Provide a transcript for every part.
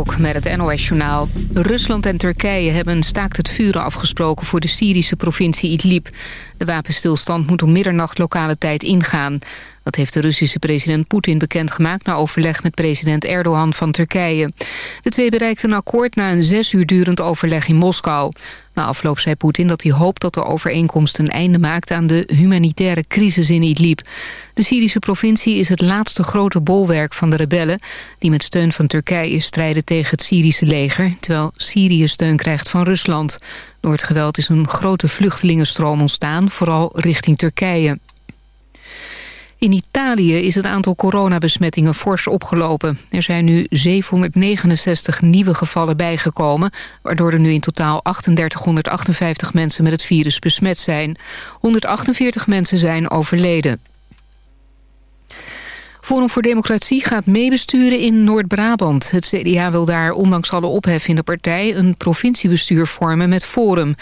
Kok met het NOS-journaal. Rusland en Turkije hebben staakt het vuren afgesproken... voor de Syrische provincie Idlib. De wapenstilstand moet om middernacht lokale tijd ingaan. Dat heeft de Russische president Poetin bekendgemaakt... na overleg met president Erdogan van Turkije. De twee bereikten een akkoord na een zes uur durend overleg in Moskou. Na afloop zei Poetin dat hij hoopt dat de overeenkomst een einde maakt... aan de humanitaire crisis in Idlib. De Syrische provincie is het laatste grote bolwerk van de rebellen... die met steun van Turkije strijden tegen het Syrische leger... terwijl Syrië steun krijgt van Rusland. Door het geweld is een grote vluchtelingenstroom ontstaan... vooral richting Turkije. In Italië is het aantal coronabesmettingen fors opgelopen. Er zijn nu 769 nieuwe gevallen bijgekomen... waardoor er nu in totaal 3858 mensen met het virus besmet zijn. 148 mensen zijn overleden. Forum voor Democratie gaat meebesturen in Noord-Brabant. Het CDA wil daar, ondanks alle ophef in de partij... een provinciebestuur vormen met Forum.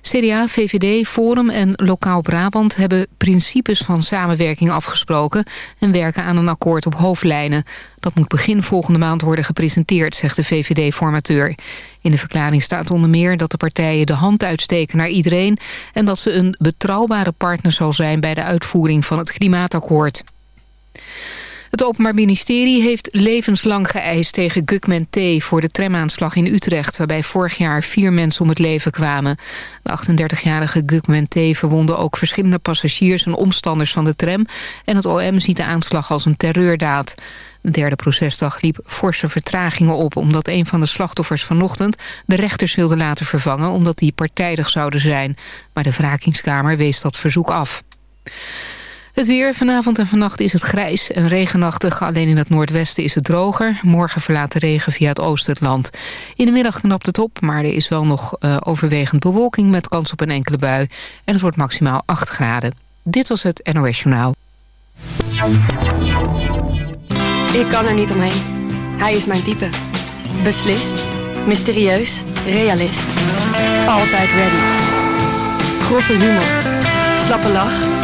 CDA, VVD, Forum en Lokaal Brabant hebben principes van samenwerking afgesproken... en werken aan een akkoord op hoofdlijnen. Dat moet begin volgende maand worden gepresenteerd, zegt de VVD-formateur. In de verklaring staat onder meer dat de partijen de hand uitsteken naar iedereen... en dat ze een betrouwbare partner zal zijn bij de uitvoering van het klimaatakkoord. Het Openbaar Ministerie heeft levenslang geëist tegen Gukmen T... voor de tramaanslag in Utrecht... waarbij vorig jaar vier mensen om het leven kwamen. De 38-jarige Gukmen T verwonde ook verschillende passagiers... en omstanders van de tram... en het OM ziet de aanslag als een terreurdaad. De derde procesdag liep forse vertragingen op... omdat een van de slachtoffers vanochtend de rechters wilde laten vervangen... omdat die partijdig zouden zijn. Maar de wrakingskamer wees dat verzoek af. Het weer vanavond en vannacht is het grijs en regenachtig. Alleen in het noordwesten is het droger. Morgen verlaat de regen via het oosten het land. In de middag knapt het op, maar er is wel nog uh, overwegend bewolking... met kans op een enkele bui. En het wordt maximaal 8 graden. Dit was het NOS Journaal. Ik kan er niet omheen. Hij is mijn type. Beslist, mysterieus, realist. Altijd ready. Grove humor. Slappe lach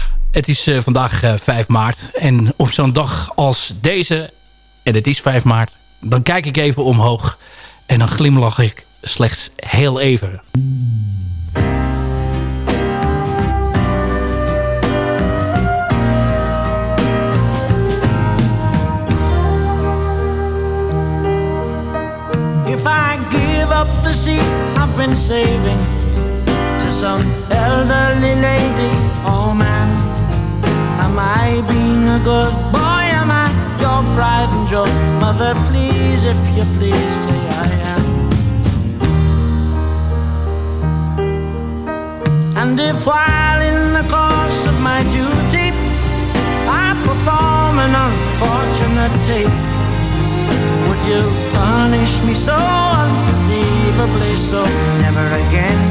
het is uh, vandaag uh, 5 maart. En op zo'n dag als deze, en het is 5 maart... dan kijk ik even omhoog en dan glimlach ik slechts heel even. If I give up the seat I've been saving to some elderly lady, oh man Am I being a good boy? Am I your pride and joy? Mother, please, if you please, say I am. And if while in the course of my duty I perform an unfortunate tape, would you punish me so unbelievably so? Never again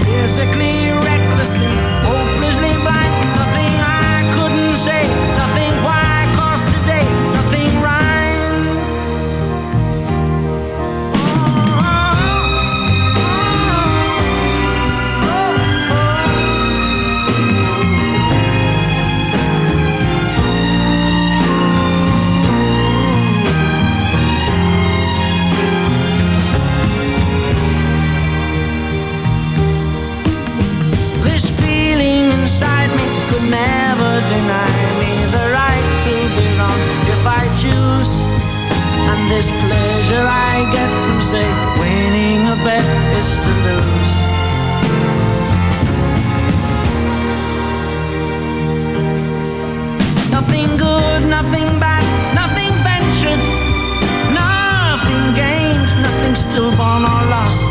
physically, recklessly, deny me the right to be wrong if I choose. And this pleasure I get from, say, winning a bet is to lose. Nothing good, nothing bad, nothing ventured, nothing gained, nothing still born or lost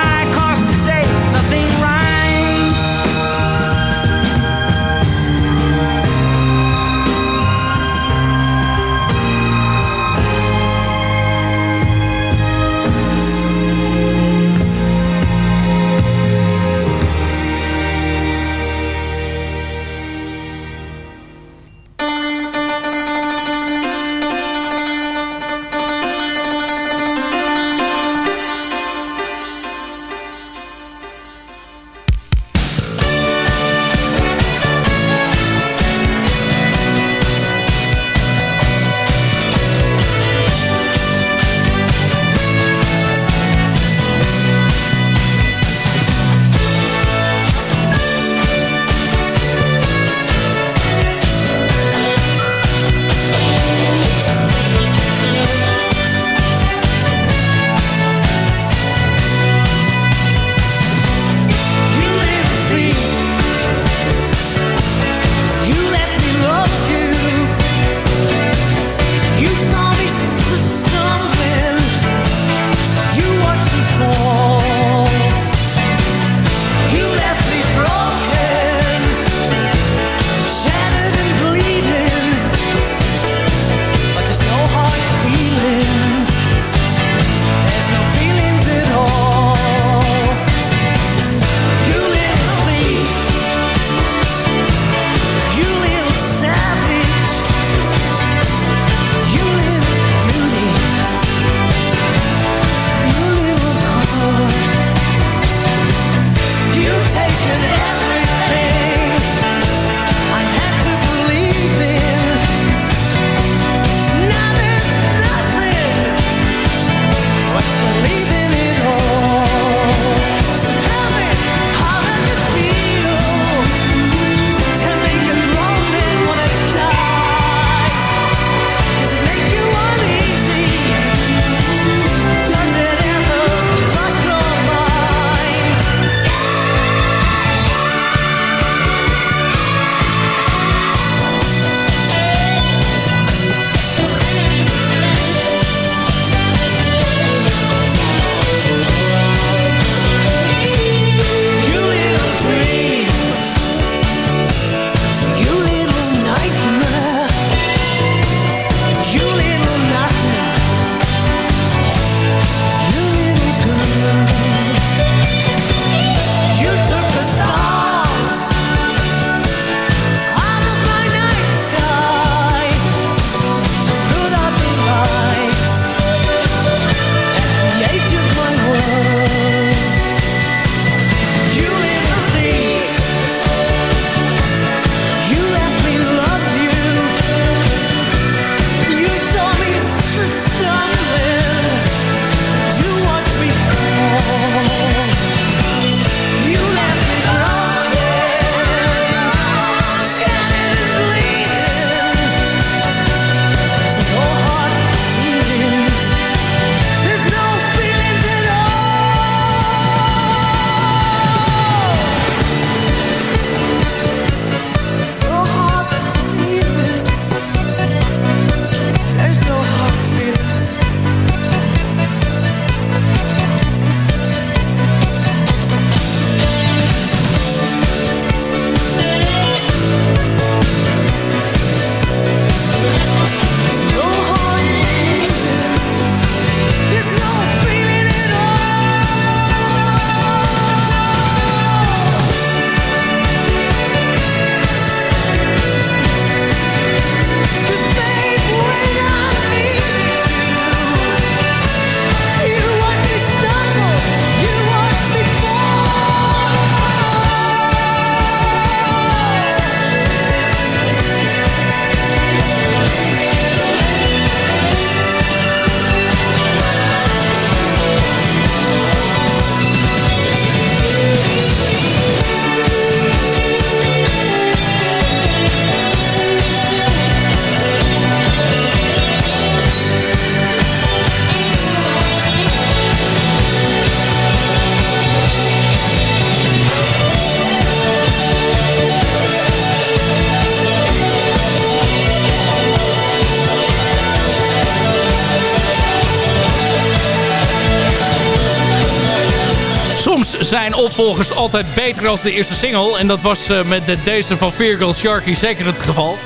opvolgers altijd beter als de eerste single. En dat was met de, deze van Virgil Sharky zeker het geval.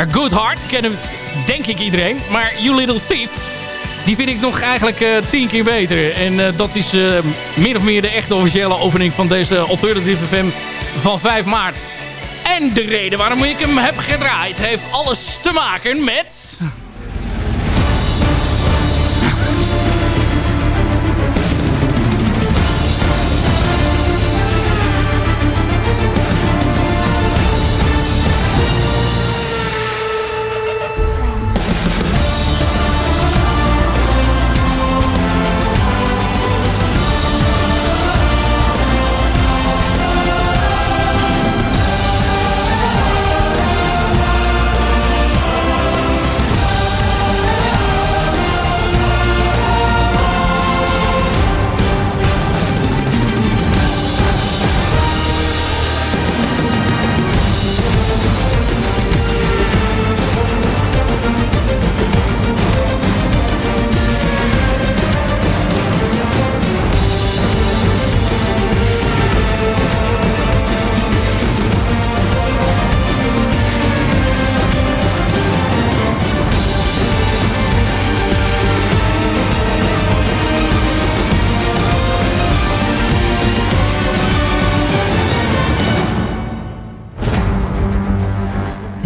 A Good Heart kennen denk ik iedereen. Maar You Little Thief, die vind ik nog eigenlijk tien keer beter. En dat is min of meer de echte officiële opening van deze Alternative FM van 5 maart. En de reden waarom ik hem heb gedraaid heeft alles te maken met...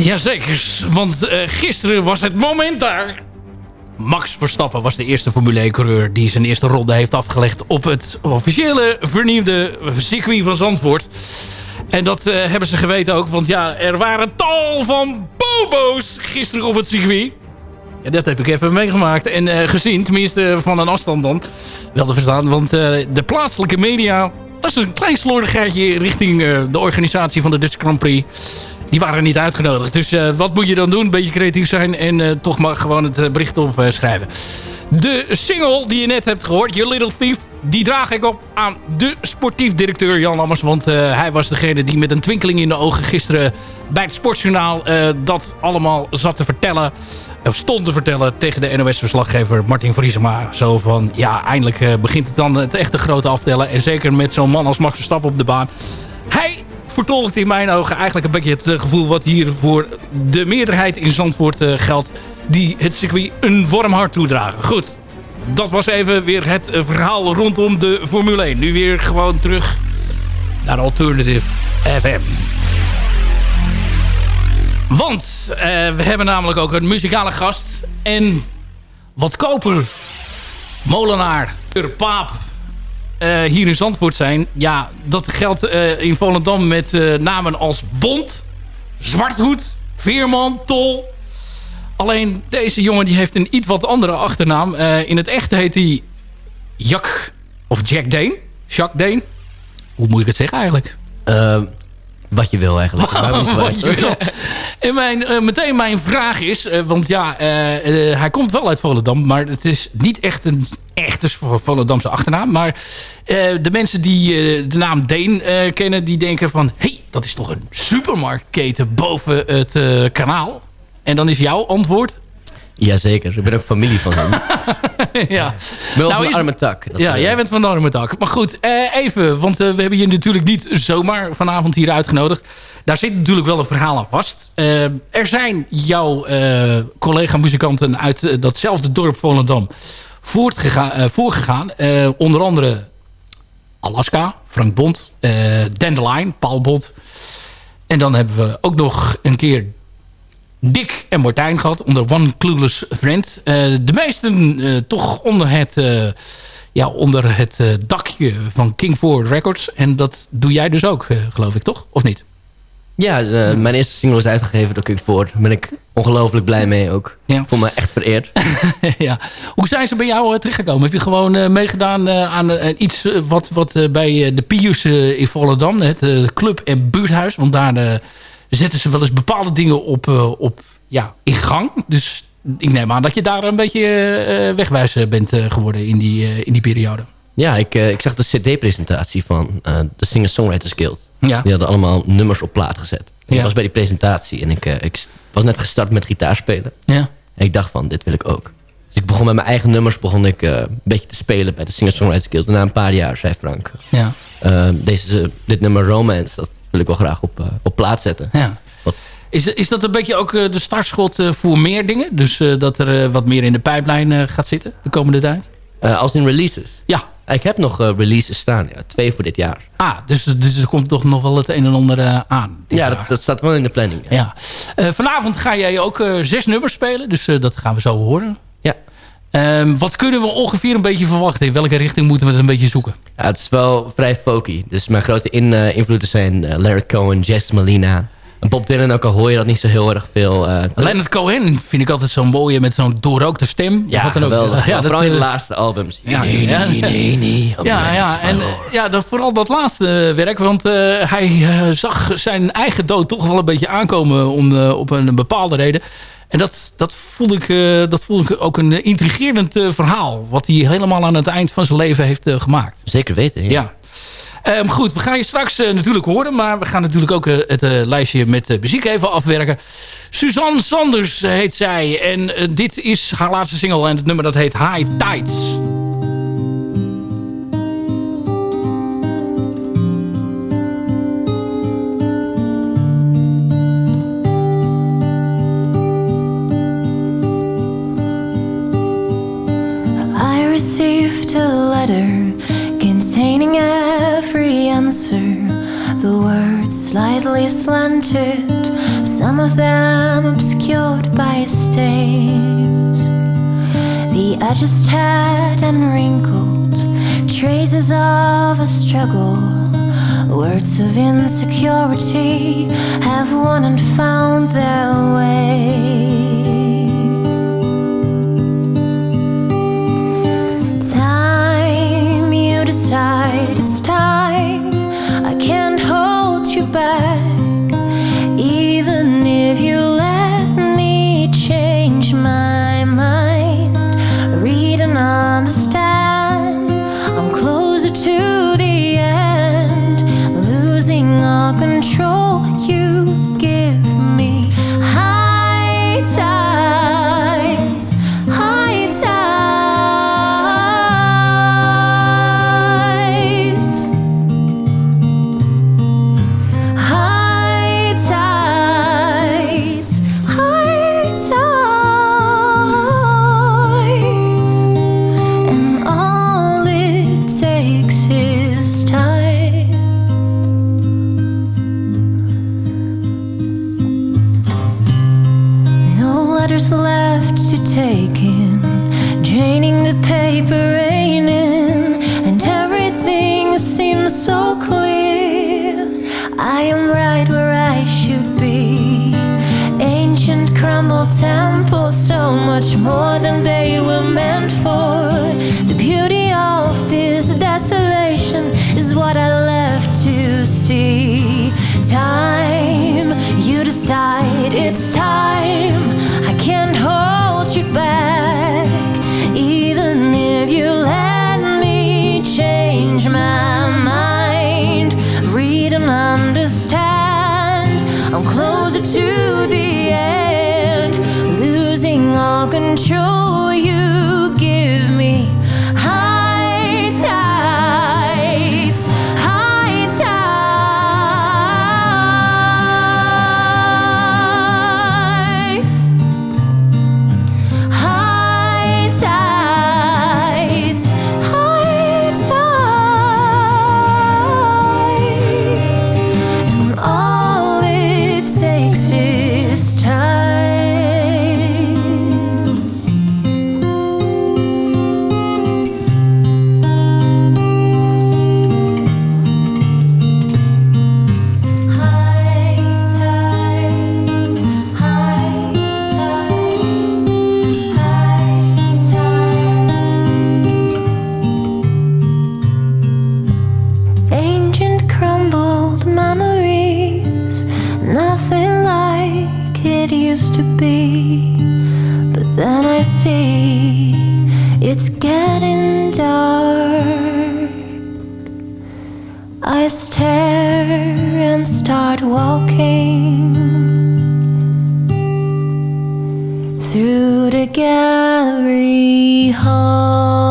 Jazeker, want uh, gisteren was het moment daar. Max Verstappen was de eerste Formule 1-coureur... die zijn eerste ronde heeft afgelegd... op het officiële vernieuwde circuit van Zandvoort. En dat uh, hebben ze geweten ook. Want ja, er waren tal van bobo's gisteren op het circuit. Dat heb ik even meegemaakt en uh, gezien. Tenminste, van een afstand dan. Wel te verstaan, want de plaatselijke media... dat is een klein slordigheidje richting de organisatie van de Dutch Grand Prix die waren niet uitgenodigd. Dus uh, wat moet je dan doen? Beetje creatief zijn en uh, toch maar gewoon het uh, bericht opschrijven. De single die je net hebt gehoord, Your Little Thief... die draag ik op aan de sportief directeur Jan Lammers. Want hij was degene die met een twinkeling in de ogen gisteren... bij het Sportjournaal dat allemaal zat te vertellen... of stond te vertellen tegen de NOS-verslaggever Martin Vriesema. Zo van, ja, eindelijk begint het dan het echte grote aftellen. En zeker met zo'n man als Max Verstappen op de baan. Hij vertolkt in mijn ogen eigenlijk een beetje het eh, gevoel... wat hier voor de meerderheid in Zandvoort uh, geldt... die het circuit een warm hart toedragen. Goed, dat was even weer het eh, verhaal rondom de Formule 1. Nu weer gewoon terug naar Alternative FM. Want we hebben namelijk ook een muzikale gast. En wat koper, molenaar, paap hier in Zandvoort zijn... ja, dat geldt uh, in Volendam met uh, namen als Bond, Zwarthoed, Veerman, Tol. Alleen deze jongen die heeft een iets wat andere achternaam. in het echt heet hij Jack of Jack Dane. Jacques Dane. Hoe moet ik het zeggen eigenlijk? Ehm, wat je wil eigenlijk. wat je wil. En mijn, uh, meteen mijn vraag is, uh, want ja, hij komt wel uit Volendam, maar het is niet echt een echte Volendamse achternaam. Maar de mensen die de naam Deen kennen, die denken van, hé, hey, dat is toch een supermarktketen boven het kanaal? En dan is jouw antwoord? Jazeker, ik ben ook familie van hem. ja. Ik ben nou, van arme tak. ja, jij bent van de arme tak. Maar goed, even, want we hebben je natuurlijk niet zomaar vanavond hier uitgenodigd. Daar zit natuurlijk wel een verhaal aan vast. Uh, er zijn jouw collega-muzikanten uit datzelfde dorp Volendam voorgegaan. onder andere Alaska, Frank Bond, Dandelion, Paul Bond. En dan hebben we ook nog een keer Dick en Martijn gehad onder One Clueless Friend. de meesten toch onder het, ja, onder het dakje van King Records. En dat doe jij dus ook, geloof ik, toch? Of niet? Ja, uh, mijn eerste single is uitgegeven door King Ford. Daar ben ik ongelooflijk blij mee ook. Ja. Ik voel me echt vereerd. ja. Hoe zijn ze bij jou uh, terechtgekomen? Heb je gewoon uh, meegedaan aan iets wat, wat bij de Pius in Volendam, het club- en buurthuis, want daar zetten ze wel eens bepaalde dingen op, op, ja, in gang. Dus ik neem aan dat je daar een beetje wegwijs bent geworden in die, in die periode. Ja, ik, ik zag de cd-presentatie van de Singer-Songwriters Guild. Ja. Die hadden allemaal nummers op plaat gezet. Ik was bij die presentatie en ik, uh, ik was net gestart met gitaarspelen. Ja. En ik dacht van, dit wil ik ook. Dus ik begon met mijn eigen nummers begon ik, een beetje te spelen bij de Singer-Songwriter Guild. En na een paar jaar zei Frank... Ja. deze, dit nummer Romance, dat wil ik wel graag op, op plaat zetten. Ja. Is, is dat een beetje ook de startschot voor meer dingen? Dus dat er wat meer in de pijplijn gaat zitten de komende tijd? als in releases? Ja. Ik heb nog uh, releases staan. Ja, twee voor dit jaar. Ah, dus, dus er komt toch nog wel het een en ander uh, aan. Ja, dat, dat, staat wel in de planning. Ja. ja. Uh, vanavond ga jij ook zes nummers spelen. Dus dat gaan we zo horen. Ja. Um, wat kunnen we ongeveer een beetje verwachten? In welke richting moeten we het een beetje zoeken? Ja, het is wel vrij folky. Dus mijn grote in, invloeden zijn Leonard Cohen, Jess Malina... En Bob Dylan, ook al hoor je dat niet zo heel erg veel. Uh, Leonard Cohen vind ik altijd zo'n mooie met zo'n doorrookte stem. Ja, dan. Ook, ja, vooral in de laatste albums. Ja, nee, nee, nee, nee. Ja, ja, en ja, dat, vooral dat laatste werk. Want uh, hij uh, zag zijn eigen dood toch wel een beetje aankomen om, op een, een, bepaalde reden. En dat, dat, voelde ik, dat voelde ik ook een intrigerend verhaal. Wat hij helemaal aan het eind van zijn leven heeft gemaakt. Zeker weten, ja. ja. Um, goed, we gaan je straks uh, natuurlijk horen. Maar we gaan natuurlijk ook uh, het uh, lijstje met muziek even afwerken. Suzanne Sanders heet zij. En dit is haar laatste single. En het nummer dat heet High Tides. I received a letter containing answer. The words slightly slanted, some of them obscured by stains. The edges tattered and wrinkled, traces of a struggle. Words of insecurity have won and found their way. it's time you back. Used to be. But then I see it's getting dark. I stare and start walking through the gallery home.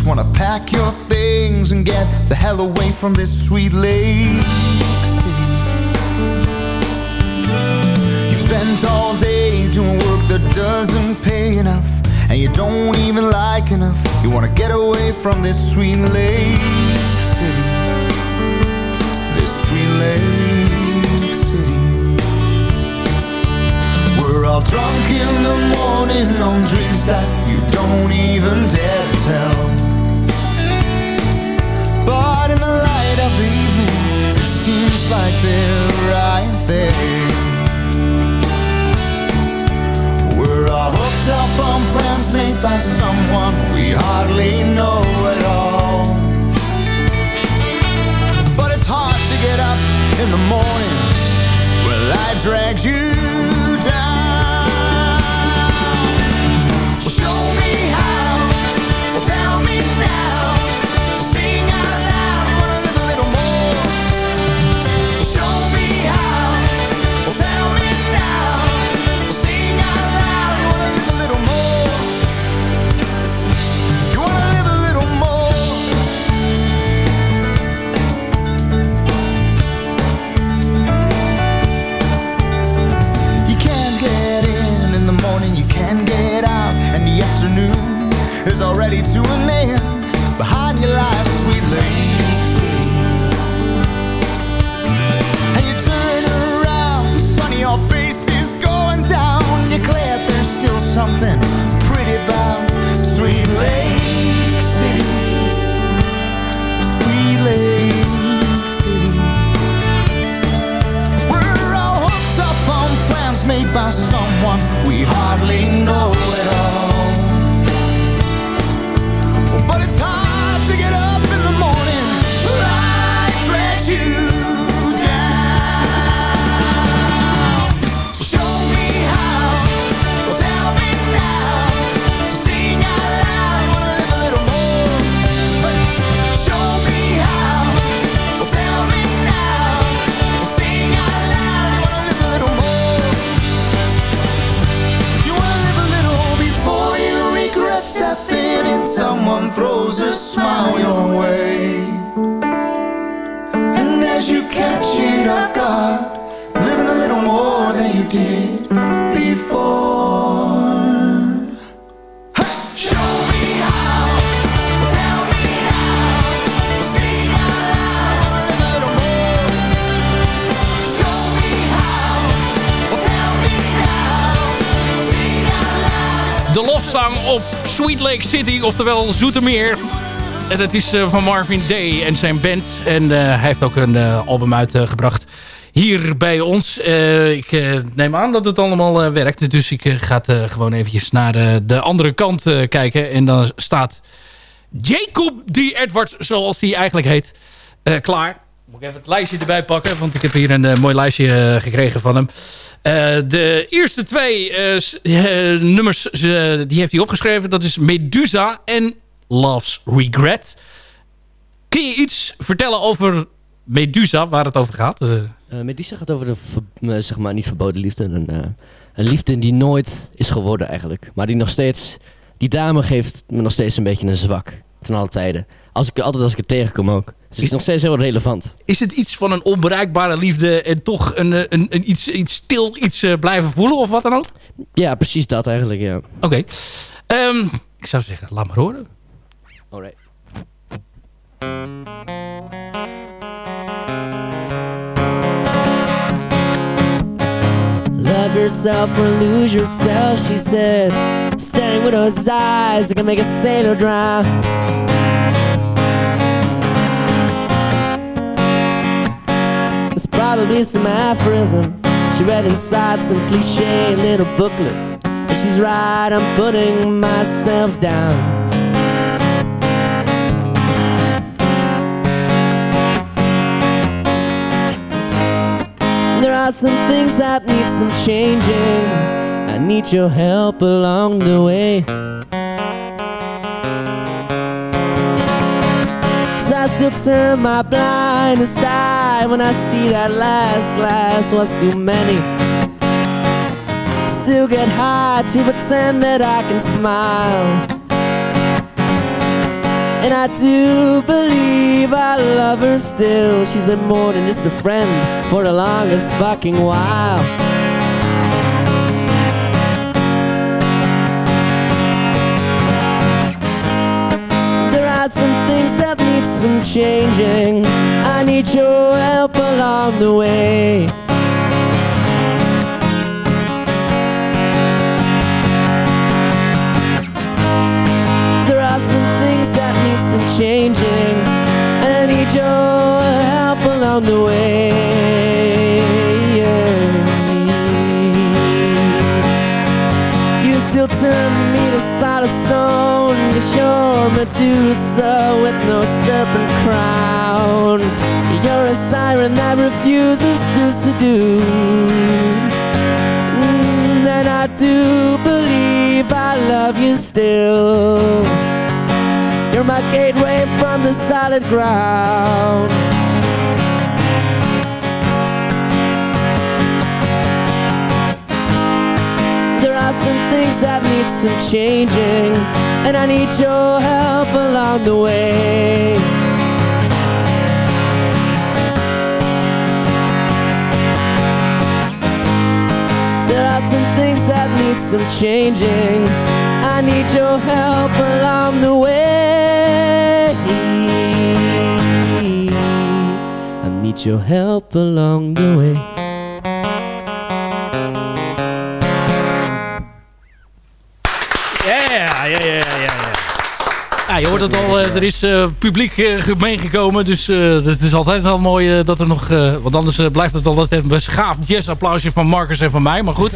Just wanna pack your things and get the hell away from this sweet lake city. You spent all day doing work that doesn't pay enough, and you don't even like enough. You wanna get away from this sweet lake city. This sweet lake city. We're all drunk in the morning on dreams that you don't even dare to tell. Evening, it seems like they're right there. We're all hooked up on plans made by someone we hardly know at all. But it's hard to get up in the morning when life drags you lofzang op Sweet Lake City, oftewel Zoetermeer. En dat is eh, van Marvin Day en zijn band. En eh, hij heeft ook een eh, album uitgebracht hier bij ons. Ik neem aan dat het allemaal werkt. Dus ik ga gewoon eventjes naar de andere kant kijken. En dan staat Jacob D. Edwards, zoals hij eigenlijk heet, klaar. Moet ik even het lijstje erbij pakken, want ik heb hier een mooi lijstje gekregen van hem. Eh, de eerste twee eh, eh, nummers die heeft hij opgeschreven. Dat is Medusa en Love's Regret. Kun je iets vertellen over Medusa, waar het over gaat? Medusa gaat over de, zeg maar, niet verboden liefde. Een, een liefde die nooit is geworden eigenlijk. Maar die nog steeds, die dame geeft me nog steeds een beetje een zwak. Ten alle tijden. Als ik, altijd als ik het tegenkom ook. Dus het is nog steeds heel relevant. is het iets van een onbereikbare liefde en toch een, eh, een, een iets, iets stil iets eh, blijven voelen of wat dan ook? Ja, precies dat eigenlijk, ja. Oké. Ehm, ik zou zeggen, laat maar horen. Alright. Love yourself or lose yourself, she said. Staring with those eyes that can make a sailor drown. Probably some aphorism she read inside some cliche little booklet. But she's right, I'm putting myself down. There are some things that need some changing. I need your help along the way. I still turn my blindest eye when I see that last glass was too many. Still get high to pretend that I can smile. And I do believe I love her still. She's been more than just a friend for the longest fucking while. Some changing. I need your help along the way. You're Medusa with no serpent crown. You're a siren that refuses to seduce. Mm, and I do believe I love you still. You're my gateway from the solid ground. That needs some changing, and I need your help along the way. There are some things that need some changing. I need your help along the way. I need your help along the way. Ja, ja, ja, ja, ja. Je hoort het al, eh, er is eh, publiek eh, meegekomen. Dus het is altijd wel mooi dat er nog... want anders blijft het altijd een beschaafd jazzapplausje van Marcus en van mij. Maar goed.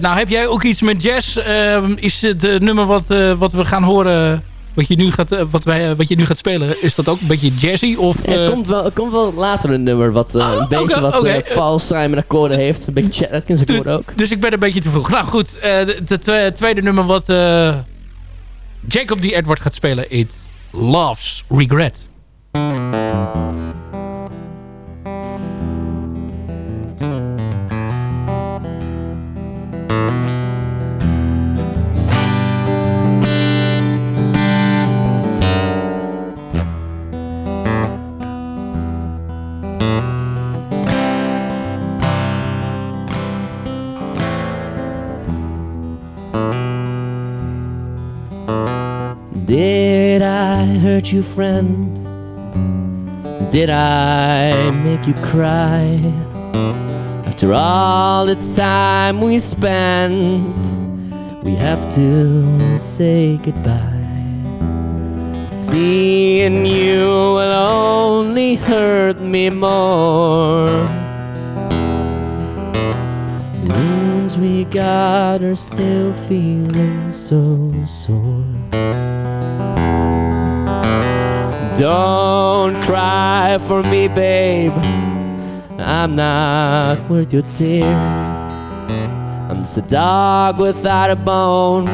Nou, heb jij ook iets met jazz? Eh, is het nummer wat, wat we gaan horen... Wat je, nu gaat, eh, wat, wij, eh, wat je nu gaat spelen, is dat ook een beetje jazzy? Of, Er eh, komt, wel, er komt wel later een nummer wat eh, een beetje wat Paul Simon akkoorden heeft. Een beetje Chet Atkins akkoorden ook. Dus ik ben een beetje te vroeg. Nou goed, twe- tweede nummer wat Jacob D. Edward gaat spelen is Love's Regret. Hurt you, friend? Did I make you cry? After all the time we spent, we have to say goodbye. Seeing you will only hurt me more. The wounds we got are still feeling so sore. Don't cry for me, babe. I'm not worth your tears. I'm just a dog without a bone,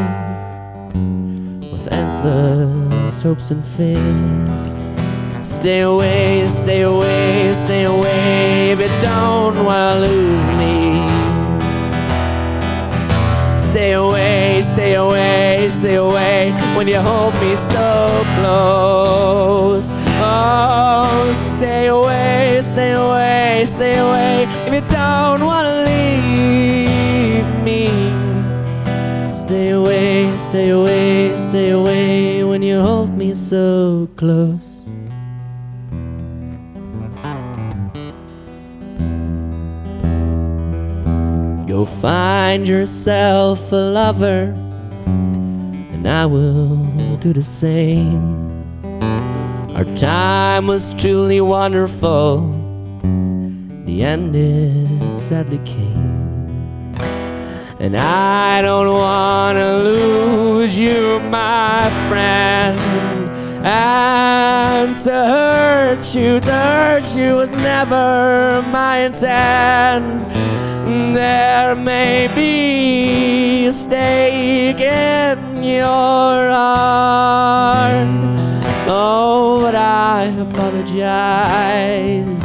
with endless hopes and fears. Stay away, stay away, stay away, you don't wanna lose me. Stay away, stay away, stay away when you hold me so close. Oh, stay away, stay away, stay away if you don't wanna leave me. Stay away, stay away, stay away when you hold me so close. Find yourself a lover, and I will do the same. Our time was truly wonderful, the end it sadly came. And I don't wanna lose you, my friend. And to hurt you, to hurt you was never my intent. There may be a stake in your heart. Oh, but I apologize.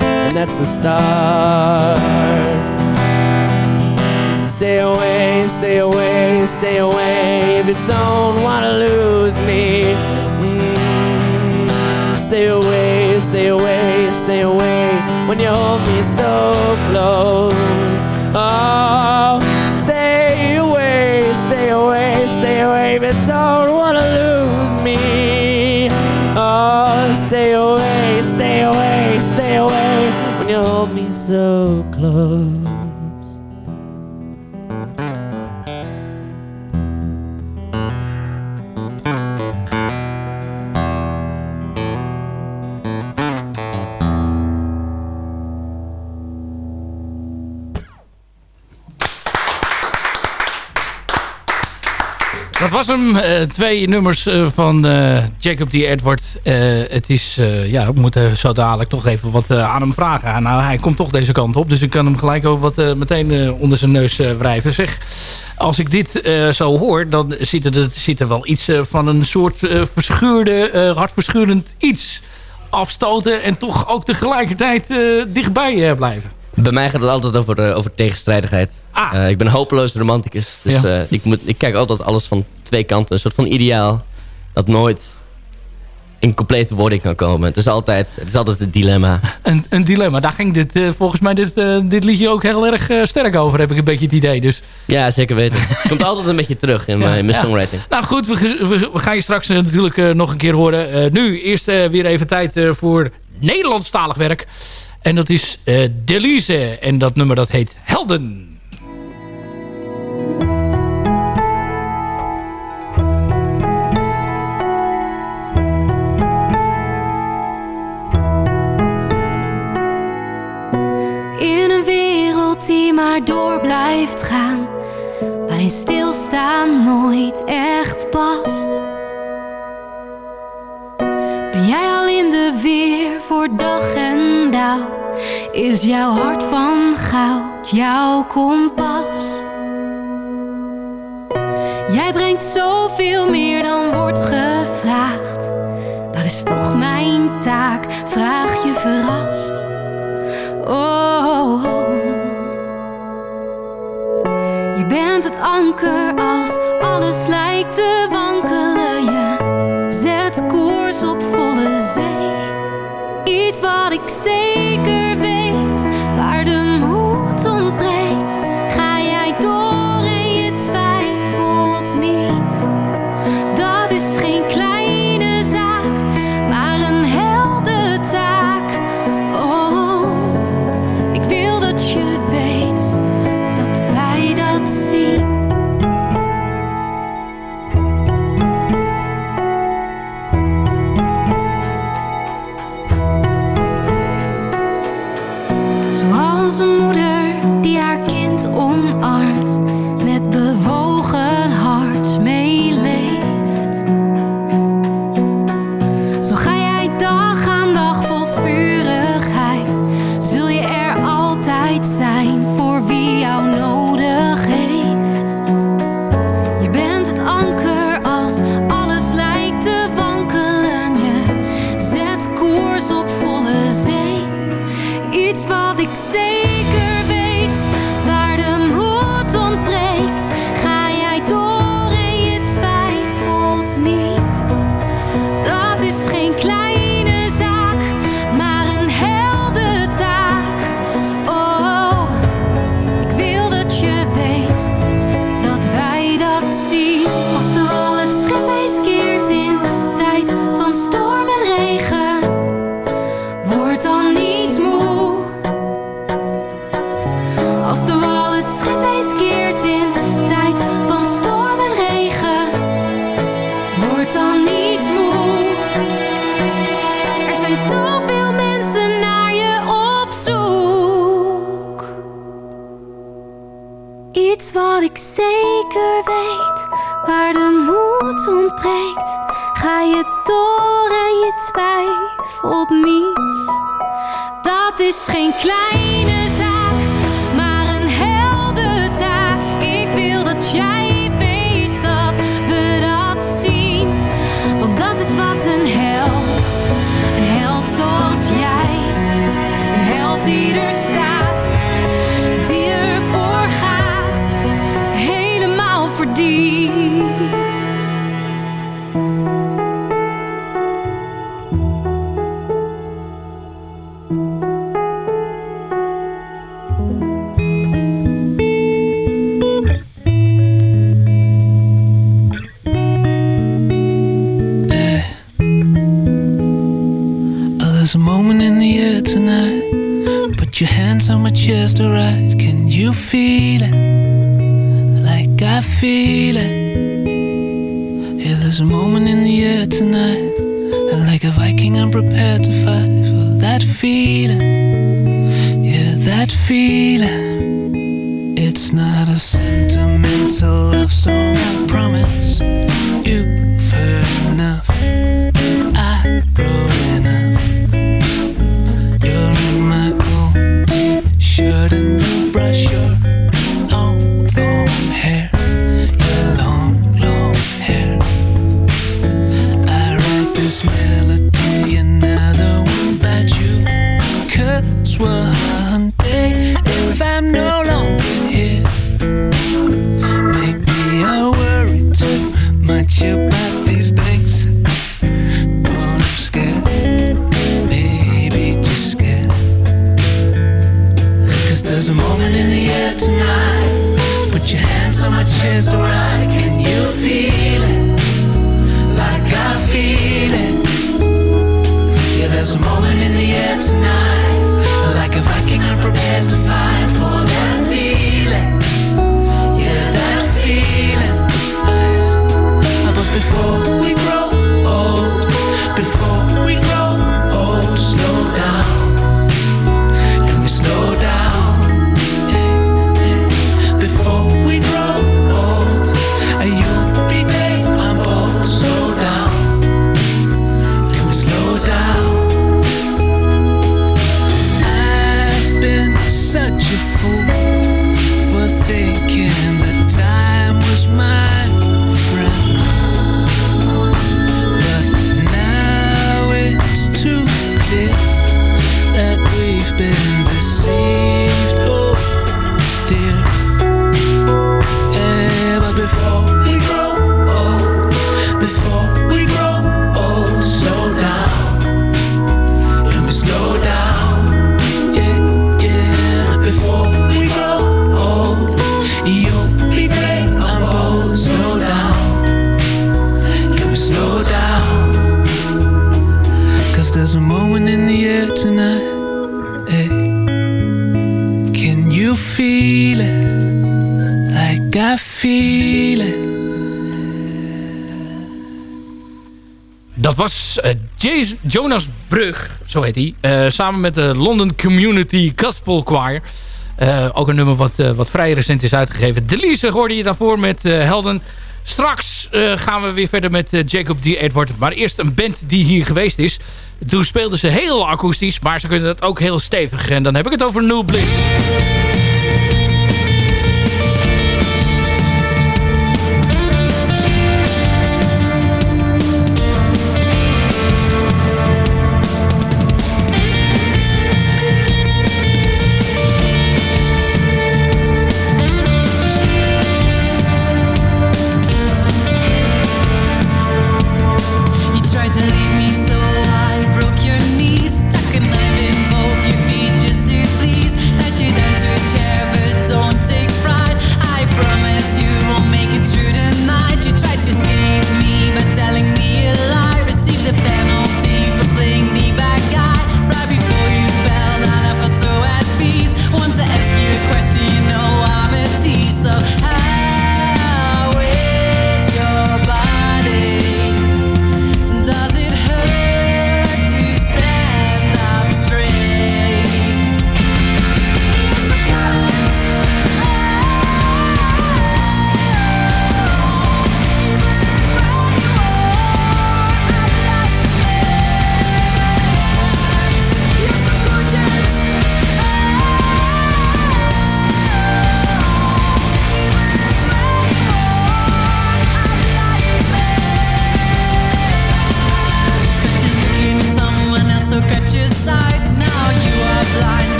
And that's a start. Stay away, stay away, stay away if you don't wanna lose me. Mm, Stay away, stay away, stay away when you hold me so close. Oh, stay away, stay away, stay away you don't wanna lose me. Oh, stay away, stay away, stay away when you hold me so close. Was hem. eh, twee nummers eh, van eh, Jacob D. Edward. Het is, ja, we moeten zo dadelijk toch even wat aan hem vragen. Nou, hij komt toch deze kant op. Dus ik kan hem gelijk ook wat meteen onder zijn neus wrijven. Zeg, als ik dit zo hoor, dan zit er, zit er wel iets van een soort verscheurde, eh, hartverscheurend iets afstoten. En toch ook tegelijkertijd dichtbij blijven. Bij mij gaat het altijd over, over tegenstrijdigheid. Ah. Ik ben een hopeloos romanticus. Dus Ja. ik, moet, ik kijk altijd alles van twee kanten. Een soort van ideaal dat nooit in complete wording kan komen. Het is altijd, het is altijd het dilemma. Een, een dilemma. Daar ging dit, eh, volgens mij dit, eh, dit liedje ook heel erg eh, sterk over, heb ik een beetje het idee. Dus Ja, zeker weten. Het komt altijd een beetje terug in, Ja, mijn, in mijn ja. songwriting. Nou goed, we, ge- we, we gaan je straks natuurlijk nog een keer horen. Nu eerst weer even tijd voor Nederlandstalig werk. En dat is Delise. En dat nummer dat heet Helden. Maar door blijft gaan, waarin stilstaan nooit echt past. Ben jij al in de weer voor dag en dauw? Is jouw hart van goud jouw kompas? Jij brengt zoveel meer dan wordt gevraagd. Dat is toch mijn taak, vraag je verrast. Oh, anker als alles lijkt te wankelen. Je zet koers op volle zee. Iets wat ik zeker ik zeker weet waar de moed ontbreekt. Ga je door en je twijfelt niet. Dat is geen kleine moment in the air tonight. Put your hands on my chest, alright? Can you feel it? Like I feel it. Yeah, there's a moment in the air tonight. And like a Viking, I'm prepared to fight for that feeling. Yeah, that feeling. It's not a sentimental love song, I promise. You've Feel it. Dat was eh, Jonas Brug, zo heet hij. eh, samen met de London Community Gospel Choir. Eh, ook een nummer wat, wat vrij recent is uitgegeven. Delise hoorde je daarvoor met Helden. Straks gaan we weer verder met Jacob D. Edward. Maar eerst een band die hier geweest is. Toen speelden ze heel akoestisch, maar ze kunnen dat ook heel stevig. En dan heb ik het over New Bliss.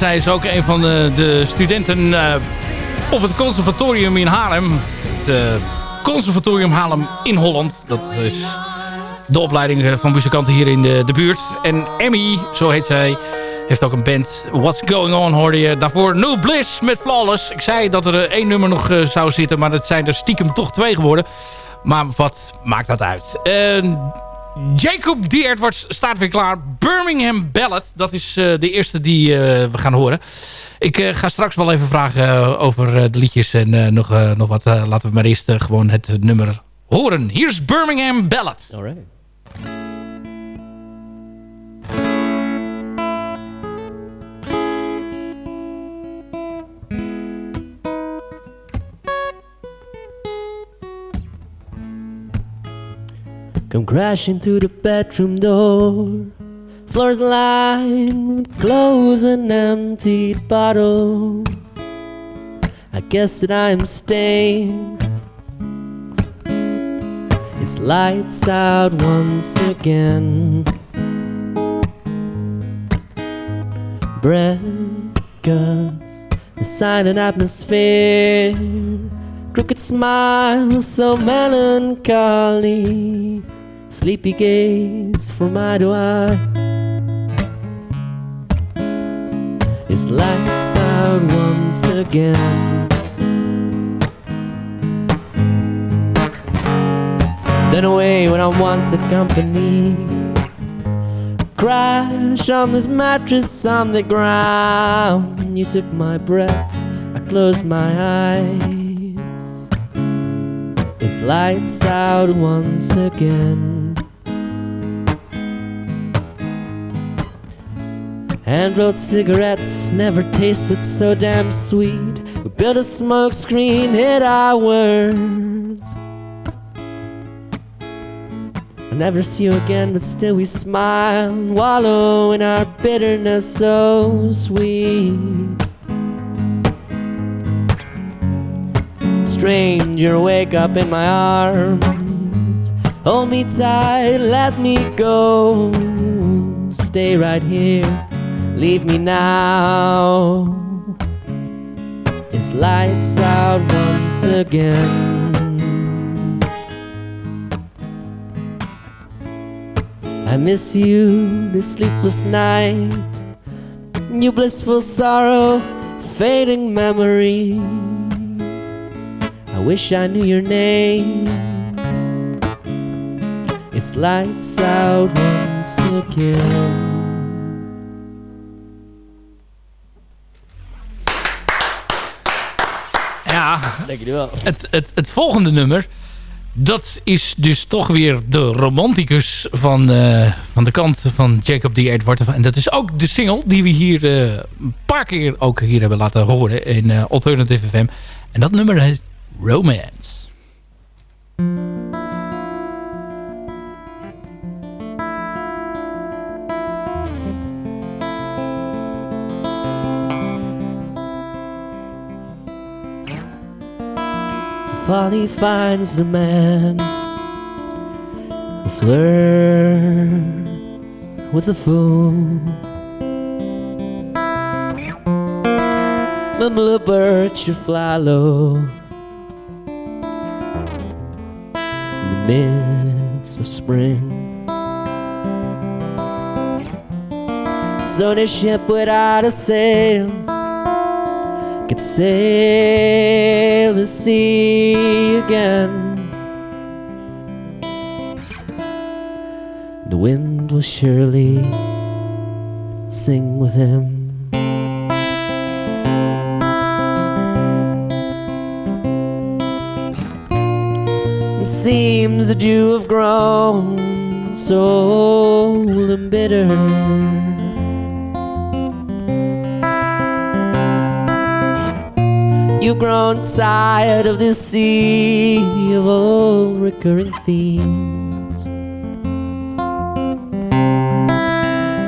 Zij is ook een van de, de studenten eh, op het conservatorium in Haarlem. Het eh, conservatorium Haarlem in Holland. Dat is de opleiding eh, van muzikanten hier in de, de buurt. En Emmy, zo heet zij, heeft ook een band. What's Going On hoorde je. Daarvoor New Bliss met Flawless. Ik zei dat er eh, één nummer nog eh, zou zitten, maar het zijn er stiekem toch twee geworden. Maar wat maakt dat uit? Eh, Jacob D. Edwards staat weer klaar. Birmingham Ballad. Dat is eh, de eerste die eh, we gaan horen. Ik eh, ga straks wel even vragen over de liedjes en nog, nog wat. Laten we maar eerst gewoon het nummer horen. Hier is Birmingham Ballad. Alright. Come crashing through the bedroom door. Floors lined with clothes and emptied bottles. I guess that I'm staying. It's lights out once again. Breath guts, the silent atmosphere. Crooked smile, so melancholy. Sleepy gaze from eye to eye. It's lights out once again. Then away when I want wanted company. Crash on this mattress on the ground. You took my breath, I closed my eyes. It's lights out once again. Hand rolled cigarettes never tasted so damn sweet. We built a smoke screen, hid our words. I'll never see you again, but still we smile, and wallow in our bitterness so sweet. stranger, wake up in my arms. Hold me tight, let me go. Stay right here, leave me now. It's lights out once again. I miss you this sleepless night. You blissful sorrow, fading memory. I wish I knew your name. It's lights out once again. Het, het, het volgende nummer... dat is dus toch weer de romanticus van, eh, van de kant van Jacob D. Edward. En dat is ook de single die we hier eh, een paar keer ook hier hebben laten horen... in eh, Alternative FM. En dat nummer heet Romance. Folly finds the man who flirts with the fool. The bluebird should fly low in the midst of spring. So the ship without a sail could sail the sea again. The wind will surely sing with him. It seems that you have grown so old and bitter. You've grown tired of this sea of old recurring themes.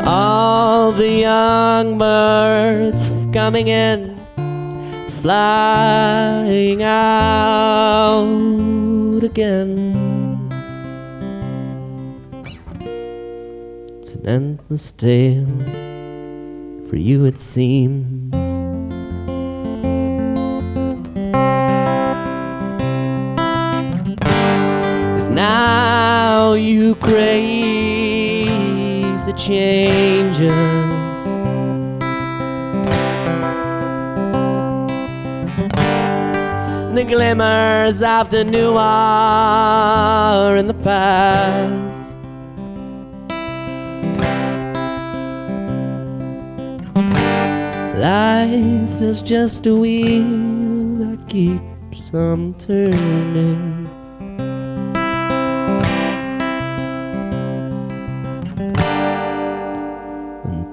All the young birds coming in, flying out again. It's an endless tale, for you it seems. Now you crave the changes. The glimmers of the new are in the past. Life is just a wheel that keeps on turning.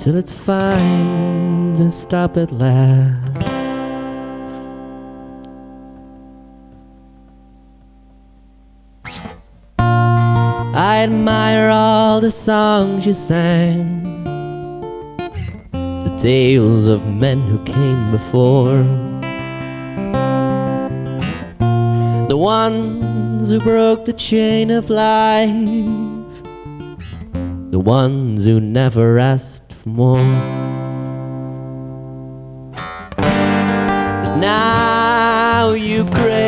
Until it finds and stop at last. I admire all the songs you sang, the tales of men who came before, the ones who broke the chain of life, the ones who never asked more. As now you crave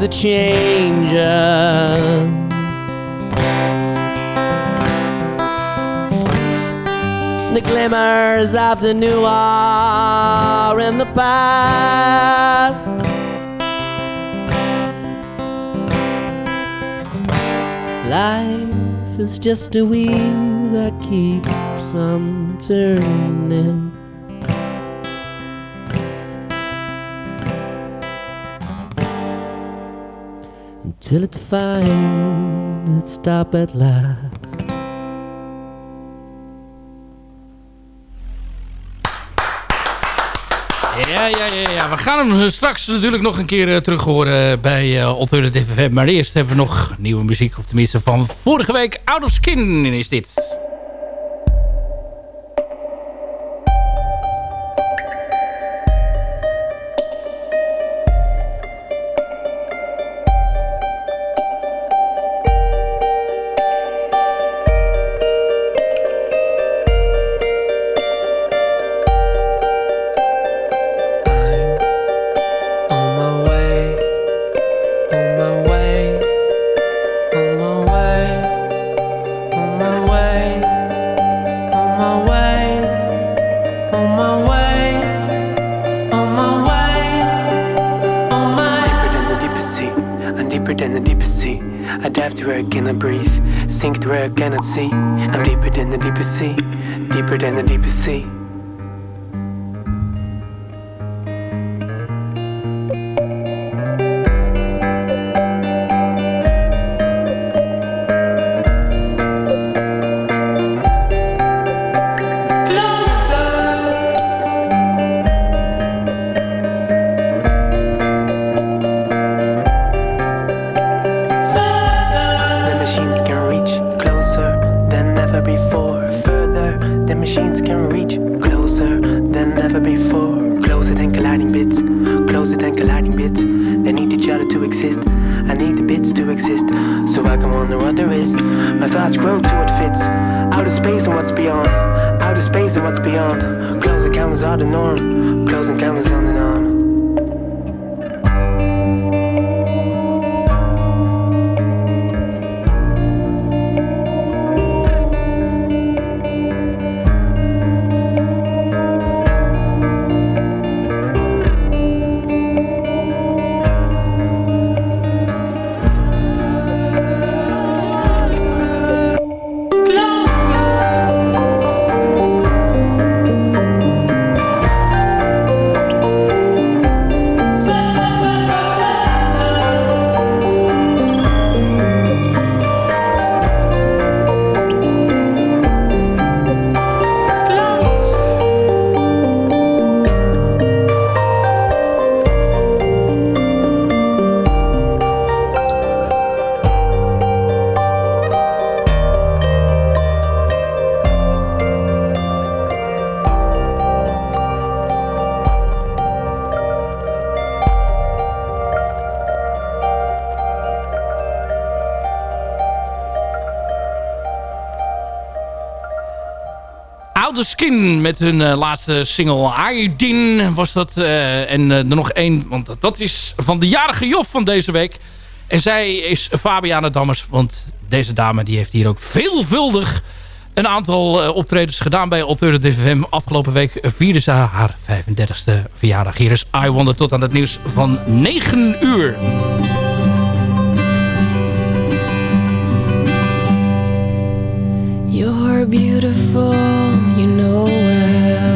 the changes. The glimmers of the new are in the past. Life is just a wheel that keeps turning. Until it finds its stop at last. Ja, ja, ja, ja. We gaan hem straks natuurlijk nog een keer eh, terug horen bij eh, Alternative FM. Maar eerst hebben we nog nieuwe muziek. Of tenminste van vorige week. Out of Skin is dit. I cannot see. I'm deeper than the deepest sea, deeper than the deepest sea. Met hun eh, laatste single Iodine was dat. eh, en eh, er nog één, want dat- is van de jarige Job van deze week. En zij is Fabiana Dammers, want deze dame die heeft hier ook veelvuldig een aantal optredens gedaan bij Alternative FM. Afgelopen week vierde ze haar 35e verjaardag. Hier is I Wonder tot aan het nieuws van 9 uur. You're beautiful, you know well.